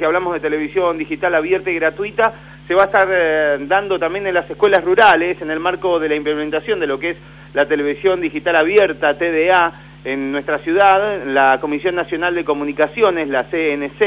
Si hablamos de televisión digital abierta y gratuita, se va a estar eh, dando también en las escuelas rurales en el marco de la implementación de lo que es la televisión digital abierta, TDA, en nuestra ciudad. La Comisión Nacional de Comunicaciones, la CNC,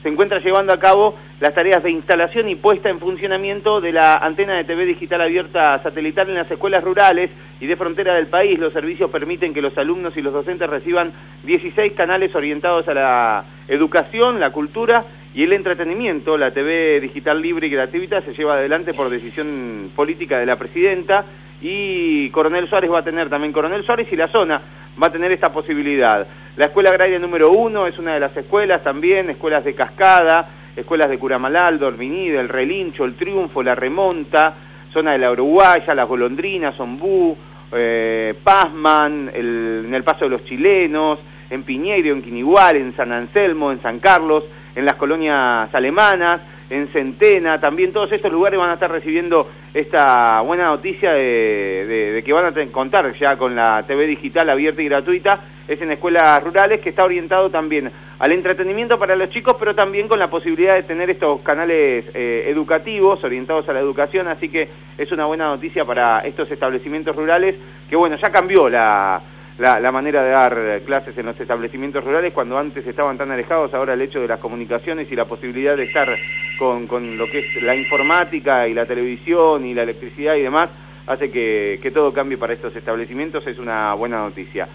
se encuentra llevando a cabo las tareas de instalación y puesta en funcionamiento de la antena de TV digital abierta satelital en las escuelas rurales y de frontera del país. Los servicios permiten que los alumnos y los docentes reciban 16 canales orientados a la educación, la cultura y el entretenimiento. La TV digital libre y gratuita se lleva adelante por decisión política de la presidenta y Coronel Suárez va a tener también, Coronel Suárez y la zona va a tener esta posibilidad. La escuela agraria número uno es una de las escuelas también, escuelas de Cascada, escuelas de Curamalal, Dorminida, El Relincho, El Triunfo, La Remonta, zona de la Uruguaya, Las Golondrinas, Ombú, eh, Pazman, en el Paso de los Chilenos, en Piñeiro, en Quinigual, en San Anselmo, en San Carlos, en las colonias alemanas, en Centena, también todos estos lugares van a estar recibiendo esta buena noticia de, que van a contar ya con la TV digital abierta y gratuita, es en escuelas rurales que está orientado también al entretenimiento para los chicos, pero también con la posibilidad de tener estos canales eh, educativos orientados a la educación, así que es una buena noticia para estos establecimientos rurales, que bueno, ya cambió la la, manera de dar clases en los establecimientos rurales cuando antes estaban tan alejados, ahora el hecho de las comunicaciones y la posibilidad de estar con, con lo que es la informática y la televisión y la electricidad y demás, hace que, que todo cambie para estos establecimientos, es una buena noticia.